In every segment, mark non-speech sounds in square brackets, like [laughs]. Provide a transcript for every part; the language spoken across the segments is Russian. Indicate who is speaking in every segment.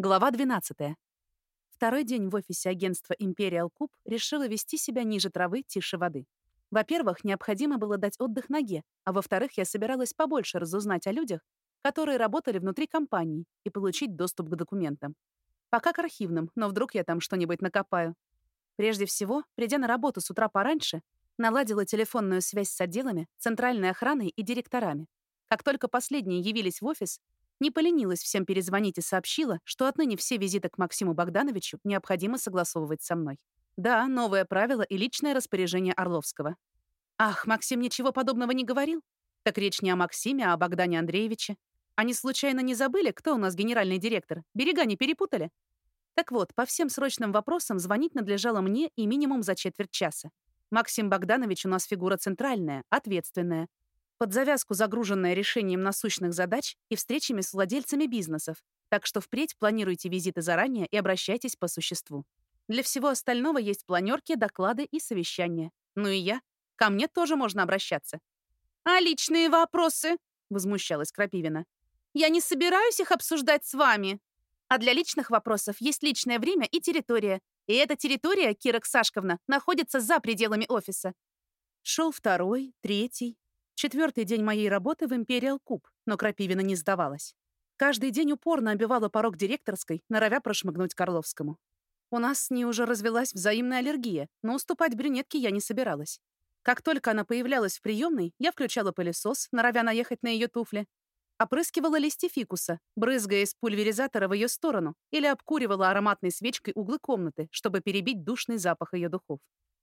Speaker 1: Глава 12. Второй день в офисе агентства Imperial Куб решила вести себя ниже травы, тише воды. Во-первых, необходимо было дать отдых ноге, а во-вторых, я собиралась побольше разузнать о людях, которые работали внутри компании, и получить доступ к документам. Пока к архивным, но вдруг я там что-нибудь накопаю. Прежде всего, придя на работу с утра пораньше, наладила телефонную связь с отделами, центральной охраной и директорами. Как только последние явились в офис, не поленилась всем перезвонить и сообщила, что отныне все визиты к Максиму Богдановичу необходимо согласовывать со мной. Да, новое правило и личное распоряжение Орловского. Ах, Максим ничего подобного не говорил? Так речь не о Максиме, а о Богдане Андреевиче. Они случайно не забыли, кто у нас генеральный директор? Берега не перепутали? Так вот, по всем срочным вопросам звонить надлежало мне и минимум за четверть часа. Максим Богданович у нас фигура центральная, ответственная, под завязку загруженная решением насущных задач и встречами с владельцами бизнесов, так что впредь планируйте визиты заранее и обращайтесь по существу. Для всего остального есть планерки, доклады и совещания. Ну и я. Ко мне тоже можно обращаться. «А личные вопросы?» — возмущалась Крапивина. «Я не собираюсь их обсуждать с вами. А для личных вопросов есть личное время и территория. И эта территория, Кира Ксашковна, находится за пределами офиса». Шел второй, третий, Четвертый день моей работы в Imperial Куб, но Крапивина не сдавалась. Каждый день упорно обивала порог директорской, норовя прошмыгнуть Карловскому. У нас с ней уже развелась взаимная аллергия, но уступать брюнетке я не собиралась. Как только она появлялась в приемной, я включала пылесос, норовя наехать на ее туфли, опрыскивала листья фикуса, брызгая из пульверизатора в ее сторону, или обкуривала ароматной свечкой углы комнаты, чтобы перебить душный запах ее духов.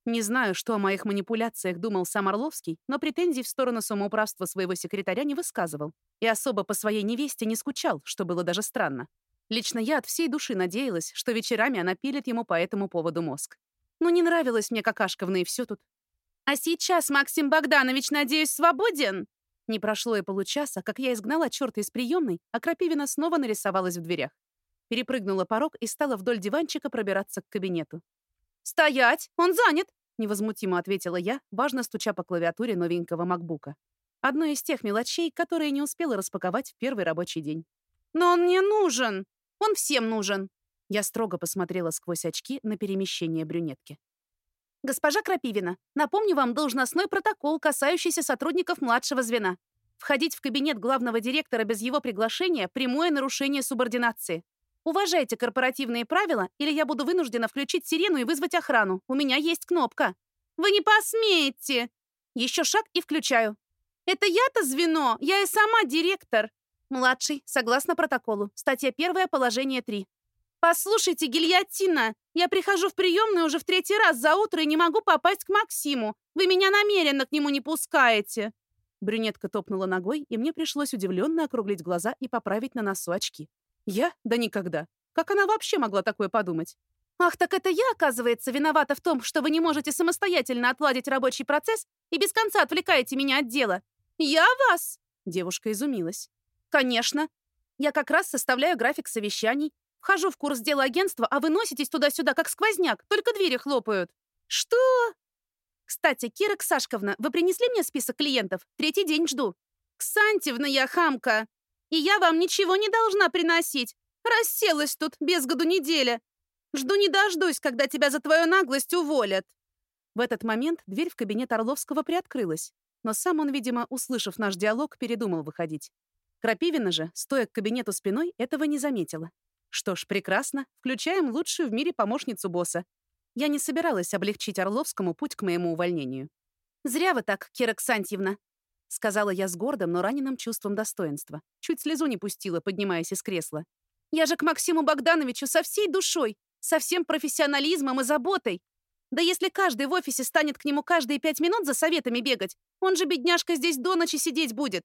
Speaker 1: Не знаю, что о моих манипуляциях думал сам Орловский, но претензий в сторону самоуправства своего секретаря не высказывал. И особо по своей невесте не скучал, что было даже странно. Лично я от всей души надеялась, что вечерами она пилит ему по этому поводу мозг. Но не нравилось мне какашковно, и все тут. «А сейчас Максим Богданович, надеюсь, свободен?» Не прошло и получаса, как я изгнала черта из приемной, а Крапивина снова нарисовалась в дверях. Перепрыгнула порог и стала вдоль диванчика пробираться к кабинету. «Стоять! Он занят!» — невозмутимо ответила я, важно стуча по клавиатуре новенького макбука. Одно из тех мелочей, которые не успела распаковать в первый рабочий день. «Но он мне нужен! Он всем нужен!» Я строго посмотрела сквозь очки на перемещение брюнетки. «Госпожа Крапивина, напомню вам должностной протокол, касающийся сотрудников младшего звена. Входить в кабинет главного директора без его приглашения – прямое нарушение субординации. Уважайте корпоративные правила, или я буду вынуждена включить сирену и вызвать охрану. У меня есть кнопка. Вы не посмеете. Еще шаг и включаю. Это я-то звено, я и сама директор. Младший, согласно протоколу. Статья первая, положение 3. Послушайте, гильотина, я прихожу в приемную уже в третий раз за утро и не могу попасть к Максиму. Вы меня намеренно к нему не пускаете. Брюнетка топнула ногой, и мне пришлось удивленно округлить глаза и поправить на носу очки. Я? Да никогда. Как она вообще могла такое подумать? Ах, так это я, оказывается, виновата в том, что вы не можете самостоятельно отладить рабочий процесс и без конца отвлекаете меня от дела. Я вас? Девушка изумилась. Конечно. Я как раз составляю график совещаний, вхожу в курс дела агентства, а вы носитесь туда-сюда, как сквозняк, только двери хлопают. Что? Кстати, Кира Ксашковна, вы принесли мне список клиентов? Третий день жду. Ксантьевна я хамка. И я вам ничего не должна приносить. Расселась тут без году неделя. Жду не дождусь, когда тебя за твою наглость уволят». В этот момент дверь в кабинет Орловского приоткрылась, но сам он, видимо, услышав наш диалог, передумал выходить. Крапивина же, стоя к кабинету спиной, этого не заметила. Что ж, прекрасно, включаем лучшую в мире помощницу босса. Я не собиралась облегчить Орловскому путь к моему увольнению. «Зря вы так, Кира Ксантьевна», — сказала я с гордым, но раненым чувством достоинства. Чуть слезу не пустила, поднимаясь из кресла. «Я же к Максиму Богдановичу со всей душой, со всем профессионализмом и заботой. Да если каждый в офисе станет к нему каждые пять минут за советами бегать, он же, бедняжка, здесь до ночи сидеть будет.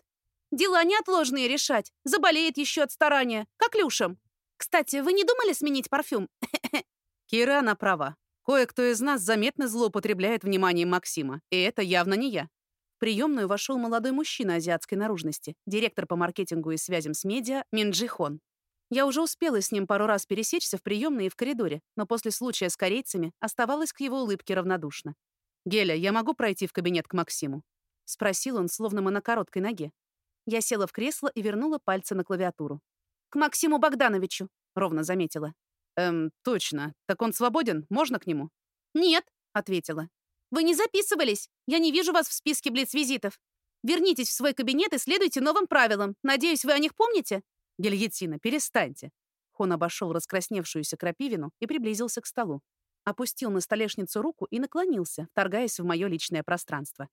Speaker 1: Дела неотложные решать, заболеет еще от старания, как Люшам. Кстати, вы не думали сменить парфюм?» [laughs]
Speaker 2: Кира, она права. Кое-кто из нас заметно злоупотребляет вниманием Максима, и это явно не я приемную вошел молодой мужчина азиатской наружности, директор по маркетингу и связям с медиа Минджи Хон. Я уже успела с ним пару раз пересечься в приемной и в коридоре, но после случая с корейцами оставалась к его улыбке равнодушна. «Геля, я могу пройти в кабинет к Максиму?» — спросил он, словно мы на короткой ноге. Я села в кресло и вернула пальцы на клавиатуру.
Speaker 1: к Максиму Богдановичу», — ровно заметила.
Speaker 2: «Эм, точно. Так он свободен? Можно к нему?»
Speaker 1: «Нет», — ответила. «Вы не записывались. Я не вижу вас в списке блиц-визитов. Вернитесь в свой кабинет и следуйте новым правилам. Надеюсь, вы о них помните?»
Speaker 2: «Гильотина, перестаньте». Хон обошел раскрасневшуюся крапивину и приблизился к столу. Опустил на столешницу руку и наклонился, вторгаясь в мое личное пространство.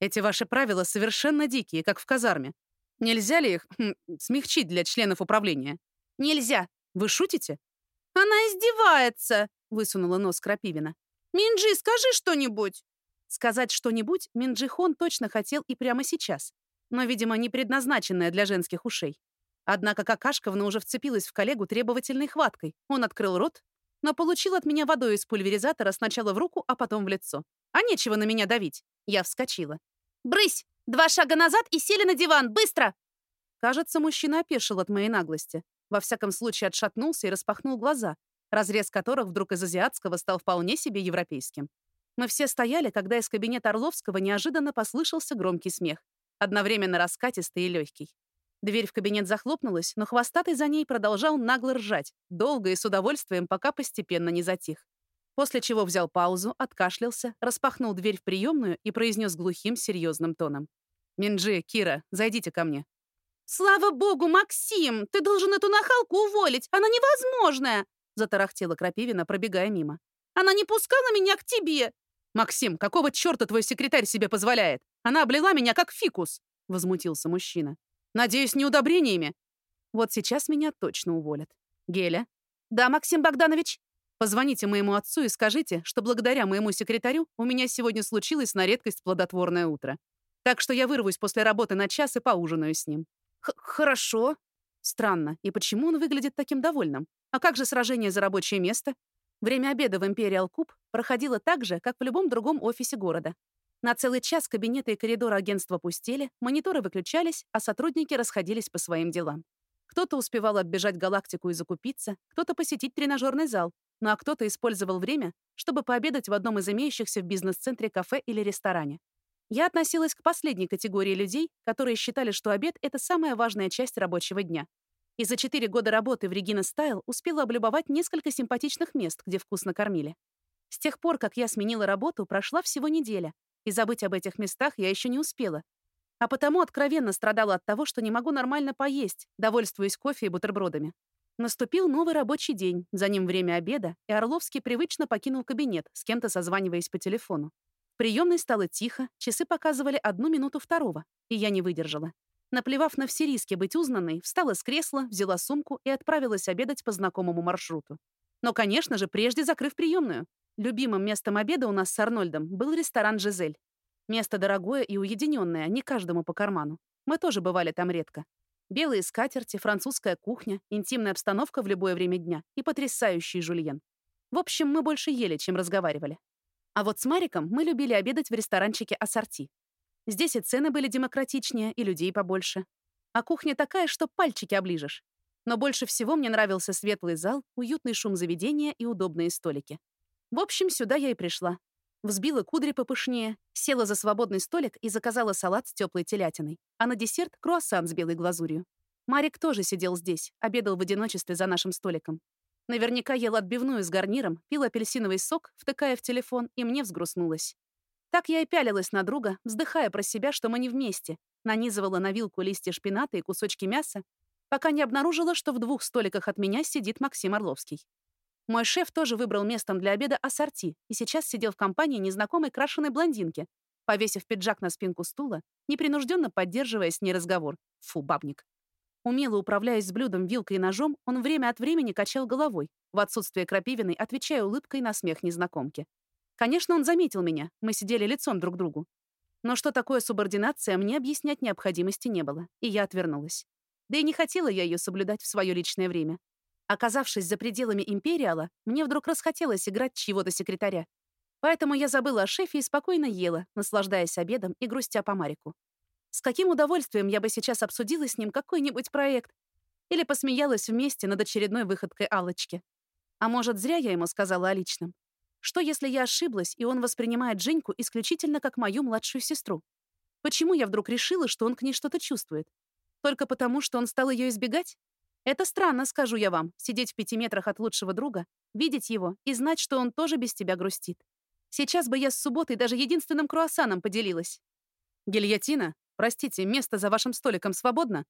Speaker 2: «Эти ваши правила совершенно дикие, как в казарме. Нельзя ли их [clears throat] хм, смягчить для членов управления?»
Speaker 1: «Нельзя».
Speaker 2: «Вы шутите?»
Speaker 1: «Она издевается», — высунула нос Крапивина. «Минджи, скажи что-нибудь!»
Speaker 2: Сказать что-нибудь Минджи Хон точно хотел и прямо сейчас, но, видимо, не предназначенное для женских ушей. Однако Какашковна уже вцепилась в коллегу требовательной хваткой. Он открыл рот, но получил от меня водой из пульверизатора сначала в руку, а потом в лицо. А нечего на меня давить. Я вскочила.
Speaker 1: «Брысь! Два шага назад и сели на диван! Быстро!»
Speaker 2: Кажется, мужчина опешил от моей наглости. Во всяком случае, отшатнулся и распахнул глаза, разрез которых вдруг из азиатского стал вполне себе европейским. Мы все стояли, когда из кабинета Орловского неожиданно послышался громкий смех, одновременно раскатистый и легкий. Дверь в кабинет захлопнулась, но хвостатый за ней продолжал нагло ржать, долго и с удовольствием, пока постепенно не затих. После чего взял паузу, откашлялся, распахнул дверь в приемную и произнес глухим, серьезным тоном. «Минджи, Кира, зайдите ко мне».
Speaker 1: «Слава богу, Максим! Ты должен эту нахалку уволить! Она невозможная!» Затарахтела Крапивина, пробегая мимо. «Она не пускала меня к тебе!»
Speaker 2: «Максим, какого черта твой секретарь себе позволяет? Она облила меня как фикус!» — возмутился мужчина. «Надеюсь, не удобрениями?» «Вот сейчас меня точно уволят. Геля?»
Speaker 1: «Да, Максим Богданович?»
Speaker 2: «Позвоните моему отцу и скажите, что благодаря моему секретарю у меня сегодня случилось на редкость плодотворное утро. Так что я вырвусь после работы на час и поужинаю с ним».
Speaker 1: Х «Хорошо».
Speaker 2: Странно. И почему он выглядит таким довольным? А как же сражение за рабочее место? Время обеда в Imperial Куб проходило так же, как в любом другом офисе города. На целый час кабинеты и коридоры агентства пустели, мониторы выключались, а сотрудники расходились по своим делам. Кто-то успевал оббежать галактику и закупиться, кто-то посетить тренажерный зал, ну а кто-то использовал время, чтобы пообедать в одном из имеющихся в бизнес-центре кафе или ресторане. Я относилась к последней категории людей, которые считали, что обед — это самая важная часть рабочего дня. И за четыре года работы в Регина Стайл успела облюбовать несколько симпатичных мест, где вкусно кормили. С тех пор, как я сменила работу, прошла всего неделя, и забыть об этих местах я еще не успела. А потому откровенно страдала от того, что не могу нормально поесть, довольствуясь кофе и бутербродами. Наступил новый рабочий день, за ним время обеда, и Орловский привычно покинул кабинет, с кем-то созваниваясь по телефону. В приемной стало тихо, часы показывали одну минуту второго, и я не выдержала. Наплевав на все риски быть узнанной, встала с кресла, взяла сумку и отправилась обедать по знакомому маршруту. Но, конечно же, прежде закрыв приемную. Любимым местом обеда у нас с Арнольдом был ресторан «Жизель». Место дорогое и уединенное, не каждому по карману. Мы тоже бывали там редко. Белые скатерти, французская кухня, интимная обстановка в любое время дня и потрясающий жульен. В общем, мы больше ели, чем разговаривали. А вот с Мариком мы любили обедать в ресторанчике «Ассорти». Здесь и цены были демократичнее, и людей побольше. А кухня такая, что пальчики оближешь. Но больше всего мне нравился светлый зал, уютный шум заведения и удобные столики. В общем, сюда я и пришла. Взбила кудри попышнее, села за свободный столик и заказала салат с теплой телятиной, а на десерт — круассан с белой глазурью. Марик тоже сидел здесь, обедал в одиночестве за нашим столиком. Наверняка ел отбивную с гарниром, пил апельсиновый сок, втыкая в телефон, и мне взгрустнулось. Так я и пялилась на друга, вздыхая про себя, что мы не вместе, нанизывала на вилку листья шпината и кусочки мяса, пока не обнаружила, что в двух столиках от меня сидит Максим Орловский. Мой шеф тоже выбрал местом для обеда ассорти и сейчас сидел в компании незнакомой крашеной блондинки, повесив пиджак на спинку стула, непринужденно поддерживая с ней разговор. Фу, бабник. Умело управляясь с блюдом вилкой и ножом, он время от времени качал головой, в отсутствие крапивиной, отвечая улыбкой на смех незнакомки. Конечно, он заметил меня, мы сидели лицом друг к другу. Но что такое субординация, мне объяснять необходимости не было, и я отвернулась. Да и не хотела я ее соблюдать в свое личное время. Оказавшись за пределами Империала, мне вдруг расхотелось играть чьего-то секретаря. Поэтому я забыла о шефе и спокойно ела, наслаждаясь обедом и грустя по Марику. С каким удовольствием я бы сейчас обсудила с ним какой-нибудь проект или посмеялась вместе над очередной выходкой Алочки. А может, зря я ему сказала о личном. Что, если я ошиблась, и он воспринимает Женьку исключительно как мою младшую сестру? Почему я вдруг решила, что он к ней что-то чувствует? Только потому, что он стал ее избегать?
Speaker 1: Это странно, скажу я вам, сидеть в пяти метрах от лучшего друга, видеть его и знать, что он тоже без тебя грустит. Сейчас бы я с субботой даже единственным круассаном поделилась.
Speaker 2: Гильотина, простите, место за вашим столиком свободно?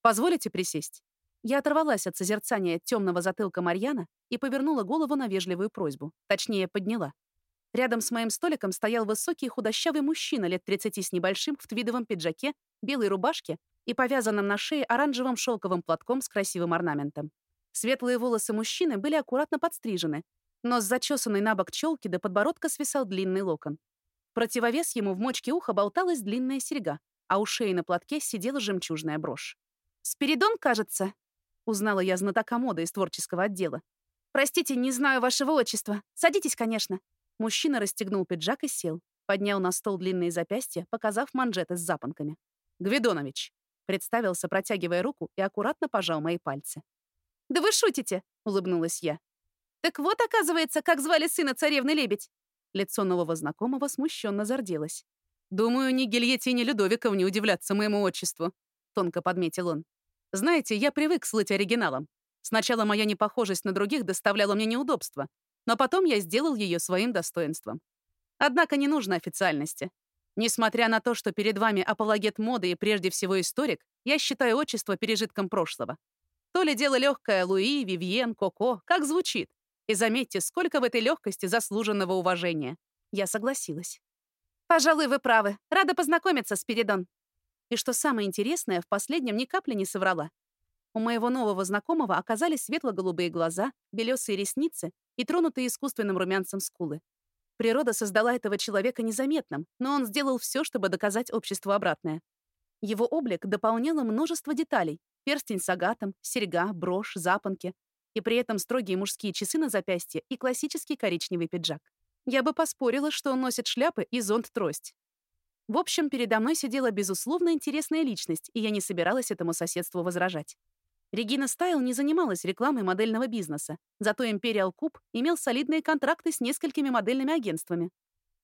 Speaker 2: Позволите присесть?
Speaker 1: Я оторвалась от созерцания темного затылка Марьяна и повернула голову на вежливую просьбу. Точнее, подняла. Рядом с моим столиком стоял высокий худощавый мужчина лет 30 с небольшим в твидовом пиджаке, белой рубашке и повязанном на шее оранжевым шелковым платком с красивым орнаментом. Светлые волосы мужчины были аккуратно подстрижены, но с зачесанной на бок челки до подбородка свисал длинный локон. Противовес ему в мочке уха болталась длинная серьга, а у шеи на платке сидела жемчужная брошь. «Спиридон, кажется?» — узнала я знатока моды из творческого отдела. «Простите, не знаю вашего отчества. Садитесь, конечно». Мужчина расстегнул пиджак и сел. Поднял на стол длинные запястья, показав манжеты с запонками.
Speaker 2: «Гвидонович», — представился, протягивая руку и аккуратно пожал мои пальцы.
Speaker 1: «Да вы шутите!» — улыбнулась я. «Так вот, оказывается, как звали сына царевны-лебедь!»
Speaker 2: Лицо нового знакомого смущенно зарделось. «Думаю, ни Гильотине Людовиковне удивляться моему отчеству», — тонко подметил он. «Знаете, я привык слыть оригиналом. Сначала моя непохожесть на других доставляла мне неудобства, но потом я сделал ее своим достоинством. Однако не нужно официальности. Несмотря на то, что перед вами апологет моды и прежде всего историк, я считаю отчество пережитком прошлого. То ли дело легкое Луи, Вивьен, Коко, как звучит. И заметьте, сколько в этой легкости заслуженного уважения. Я согласилась. Пожалуй, вы правы. Рада познакомиться, Спиридон. И что самое интересное, в последнем ни капли не соврала. У моего нового знакомого оказались светло-голубые глаза, белесые ресницы и тронутые искусственным румянцем скулы. Природа создала этого человека незаметным, но он сделал все, чтобы доказать обществу обратное. Его облик дополняло множество деталей. Перстень с агатом, серьга, брошь, запонки. И при этом строгие мужские часы на запястье и классический коричневый пиджак. Я бы поспорила, что он носит шляпы и зонт-трость. В общем, передо мной сидела безусловно интересная личность, и я не собиралась этому соседству возражать. Регина Стайл не занималась рекламой модельного бизнеса, зато Imperial Куб имел солидные контракты с несколькими модельными агентствами.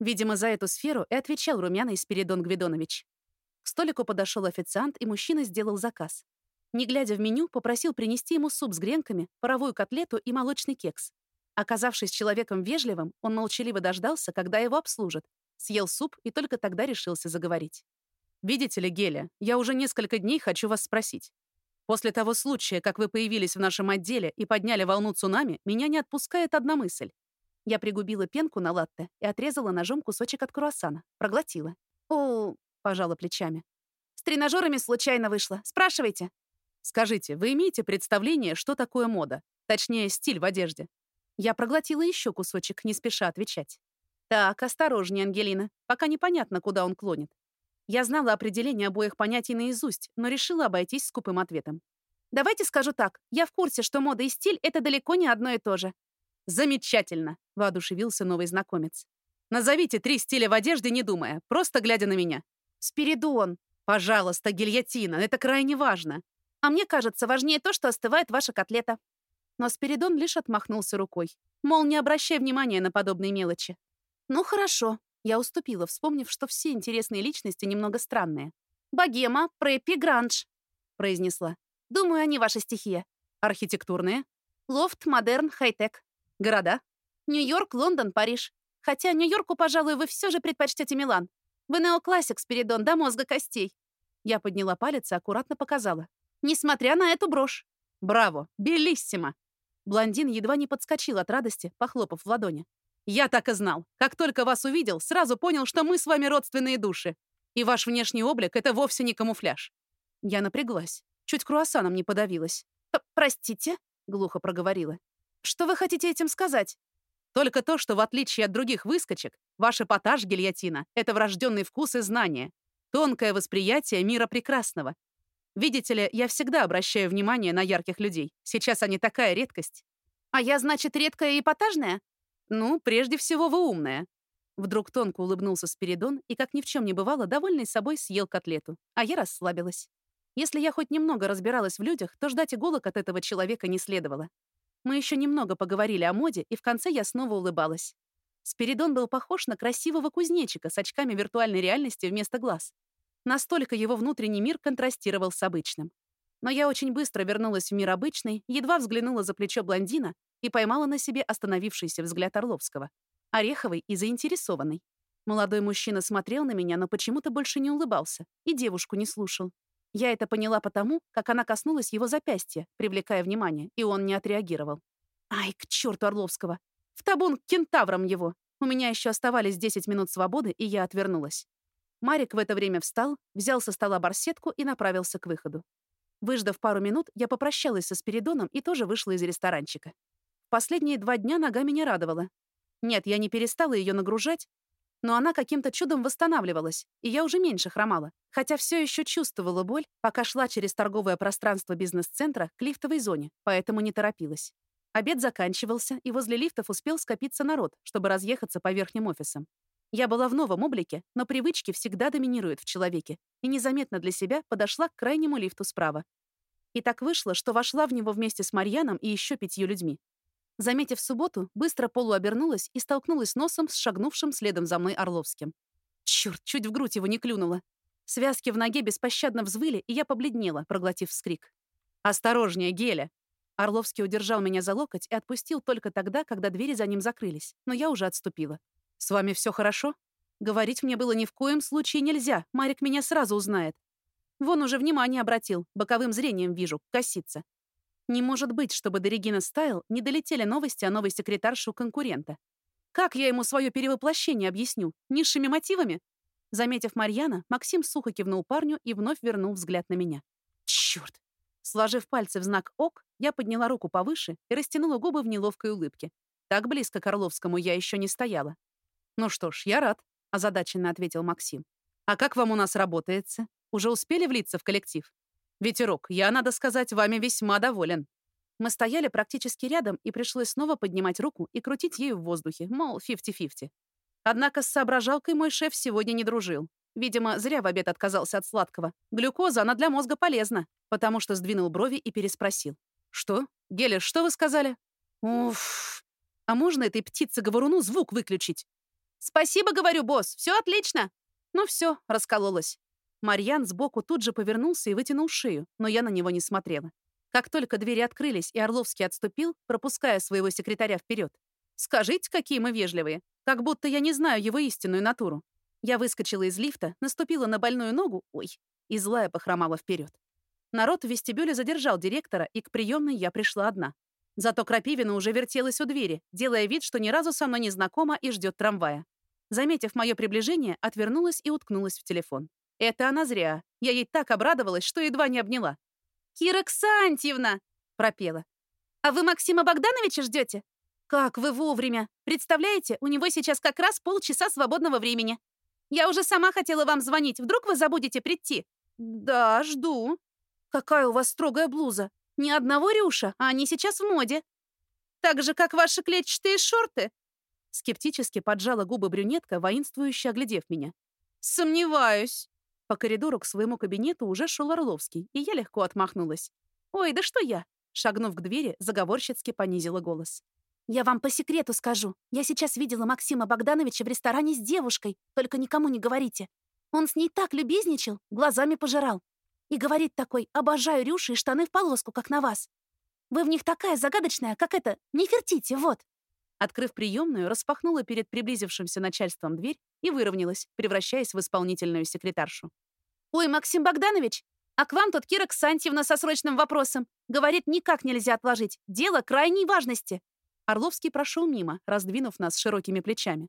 Speaker 2: Видимо, за эту сферу и отвечал румяный Спиридон Гвидонович. К столику подошел официант, и мужчина сделал заказ. Не глядя в меню, попросил принести ему суп с гренками, паровую котлету и молочный кекс. Оказавшись человеком вежливым, он молчаливо дождался, когда его обслужат, съел суп и только тогда решился заговорить. «Видите ли, Геля, я уже несколько дней хочу вас спросить. После того случая, как вы появились в нашем отделе и подняли волну цунами, меня не отпускает одна мысль. Я пригубила пенку на латте и отрезала ножом кусочек от круассана. Проглотила. «О, — пожала плечами. С тренажерами случайно вышло. Спрашивайте.
Speaker 1: Скажите, вы имеете представление, что такое мода? Точнее, стиль в одежде? Я проглотила еще кусочек, не спеша отвечать. Так, осторожнее, Ангелина. Пока непонятно, куда он клонит. Я знала определение обоих понятий наизусть, но решила обойтись скупым ответом. Давайте скажу так. Я в курсе, что мода и стиль — это далеко не одно и то же.
Speaker 2: Замечательно, — воодушевился новый знакомец. Назовите три стиля в одежде, не думая, просто глядя на меня.
Speaker 1: Спиридон.
Speaker 2: Пожалуйста, гильотина, это крайне важно.
Speaker 1: А мне кажется, важнее то, что остывает ваша котлета. Но Спиридон лишь отмахнулся рукой. Мол, не обращай внимания на подобные мелочи. Ну хорошо, я уступила, вспомнив, что все интересные личности немного странные. «Богема, прэппи, гранж», — произнесла. «Думаю, они ваша стихия».
Speaker 2: «Архитектурные?»
Speaker 1: «Лофт, модерн, хай-тек».
Speaker 2: «Города?»
Speaker 1: «Нью-Йорк, Лондон, Париж». Хотя Нью-Йорку, пожалуй, вы все же предпочтете Милан. Вы неоклассик, Спиридон, до мозга костей». Я подняла палец и аккуратно показала. «Несмотря на эту брошь».
Speaker 2: «Браво! Белиссимо!»
Speaker 1: Блондин едва не подскочил от радости, похлопав в ладони.
Speaker 2: Я так и знал. Как только вас увидел, сразу понял, что мы с вами родственные души. И ваш внешний облик — это вовсе не камуфляж.
Speaker 1: Я напряглась. Чуть круассаном не подавилась. «Простите?» — глухо проговорила. «Что вы хотите этим сказать?»
Speaker 2: «Только то, что в отличие от других выскочек, ваш эпатаж гильотина — это врожденный вкус и знание, тонкое восприятие мира прекрасного. Видите ли, я всегда обращаю внимание на ярких людей. Сейчас они такая редкость».
Speaker 1: «А я, значит, редкая и эпатажная?»
Speaker 2: «Ну, прежде всего, вы умная». Вдруг тонко улыбнулся Спиридон и, как ни в чем не бывало, довольный собой съел котлету. А я расслабилась. Если я хоть немного разбиралась в людях, то ждать иголок от этого человека не следовало. Мы еще немного поговорили о моде, и в конце я снова улыбалась. Спиридон был похож на красивого кузнечика с очками виртуальной реальности вместо глаз. Настолько его внутренний мир контрастировал с обычным.
Speaker 1: Но я очень быстро вернулась в мир обычный, едва взглянула за плечо блондина и поймала на себе остановившийся взгляд Орловского. Ореховый и заинтересованный. Молодой мужчина смотрел на меня, но почему-то больше не улыбался и девушку не слушал. Я это поняла потому, как она коснулась его запястья, привлекая внимание, и он не отреагировал. Ай, к черту Орловского! В табун к кентаврам его! У меня еще оставались 10 минут свободы, и я отвернулась. Марик в это время встал, взял со стола барсетку и направился к выходу. Выждав пару минут, я попрощалась со Спиридоном и тоже вышла из ресторанчика. Последние два дня нога меня радовала. Нет, я не перестала ее нагружать, но она каким-то чудом восстанавливалась, и я уже меньше хромала, хотя все еще чувствовала боль, пока шла через торговое пространство бизнес-центра к лифтовой зоне, поэтому не торопилась. Обед заканчивался, и возле лифтов успел скопиться народ, чтобы разъехаться по верхним офисам. Я была в новом облике, но привычки всегда доминируют в человеке, и незаметно для себя подошла к крайнему лифту справа. И так вышло, что вошла в него вместе с Марьяном и еще пятью людьми. Заметив субботу, быстро полуобернулась и столкнулась носом с шагнувшим следом за мной Орловским. Черт, чуть в грудь его не клюнула. Связки в ноге беспощадно взвыли, и я побледнела, проглотив вскрик. «Осторожнее, Геля!» Орловский удержал меня за локоть и отпустил только тогда, когда двери за ним закрылись, но я уже отступила. «С вами все хорошо?» Говорить мне было ни в коем случае нельзя, Марик меня сразу узнает. Вон уже внимание обратил, боковым зрением вижу, косится. Не может быть, чтобы до Регина Стайл не долетели новости о новой секретарше у конкурента. Как я ему свое перевоплощение объясню? Низшими мотивами? Заметив Марьяна, Максим сухо кивнул парню и вновь вернул взгляд на меня. Черт! Сложив пальцы в знак «ок», я подняла руку повыше и растянула губы в неловкой улыбке. Так близко к Орловскому я еще не стояла. «Ну что ж, я рад», — озадаченно ответил Максим. «А как вам у нас работается? Уже успели влиться в коллектив?» «Ветерок, я, надо сказать, вами весьма доволен». Мы стояли практически рядом, и пришлось снова поднимать руку и крутить ею в воздухе, мол, фифти-фифти. Однако с соображалкой мой шеф сегодня не дружил. Видимо, зря в обед отказался от сладкого. Глюкоза, она для мозга полезна, потому что сдвинул брови и переспросил. «Что? Геля, что вы сказали?» «Уф, а можно этой птице-говоруну звук выключить?» «Спасибо, говорю, босс, все отлично!» Ну все, раскололась. Марьян сбоку тут же повернулся и вытянул шею, но я на него не смотрела. Как только двери открылись и Орловский отступил, пропуская своего секретаря вперед. «Скажите, какие мы вежливые. Как будто я не знаю его истинную натуру». Я выскочила из лифта, наступила на больную ногу, ой, и злая похромала вперед. Народ в вестибюле задержал директора, и к приемной я пришла одна. Зато Крапивина уже вертелась у двери, делая вид, что ни разу со мной не знакома и ждет трамвая. Заметив мое приближение, отвернулась и уткнулась в телефон. Это она зря. Я ей так обрадовалась, что едва не обняла. «Кира Ксантьевна!» — пропела. «А вы Максима Богдановича ждете? Как вы вовремя! Представляете, у него сейчас как раз полчаса свободного времени. Я уже сама хотела вам звонить. Вдруг вы забудете прийти?» «Да, жду». «Какая у вас строгая блуза. Ни одного рюша, а они сейчас в моде. Так же, как ваши клетчатые шорты». Скептически поджала губы брюнетка, воинствующе оглядев меня. «Сомневаюсь». По коридору к своему кабинету уже шел Орловский, и я легко отмахнулась. «Ой, да что я?» Шагнув к двери, заговорщицки понизила голос. «Я вам по секрету скажу. Я сейчас видела Максима Богдановича в ресторане с девушкой, только никому не говорите. Он с ней так любезничал, глазами пожирал. И говорит такой, обожаю рюши и штаны в полоску, как на вас. Вы в них такая загадочная, как это, не фертите, вот». Открыв приемную, распахнула перед приблизившимся начальством дверь и выровнялась, превращаясь в исполнительную секретаршу. «Ой, Максим Богданович, а к вам тут Кира Ксантьевна со срочным вопросом. Говорит, никак нельзя отложить. Дело крайней важности». Орловский прошел мимо, раздвинув нас широкими плечами.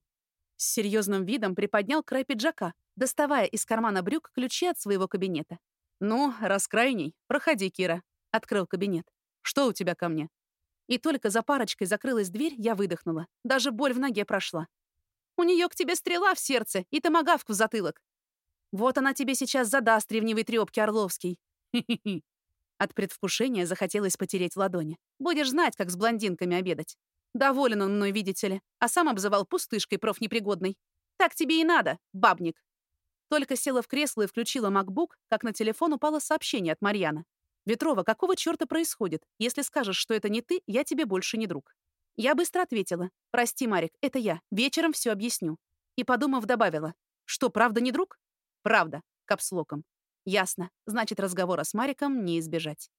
Speaker 1: С серьезным видом приподнял край пиджака, доставая из кармана брюк ключи от своего кабинета. «Ну, раз крайний, проходи, Кира», — открыл кабинет. «Что у тебя ко мне?» И только за парочкой закрылась дверь, я выдохнула. Даже боль в ноге прошла. У нее к тебе стрела в сердце и томагавк в затылок. Вот она тебе сейчас задаст ревнивый трёпки Орловский. От предвкушения захотелось потереть ладони. Будешь знать, как с блондинками обедать. Доволен он мной, видите ли, а сам обзывал пустышкой профнепригодной. Так тебе и надо, бабник. Только села в кресло и включила MacBook, как на телефон упало сообщение от Марьяна. «Ветрова, какого черта происходит? Если скажешь, что это не ты, я тебе больше не друг». Я быстро ответила. «Прости, Марик, это я. Вечером все объясню». И, подумав, добавила. «Что, правда не друг?» «Правда», капслоком. Ясно. Значит, разговора с Мариком не избежать.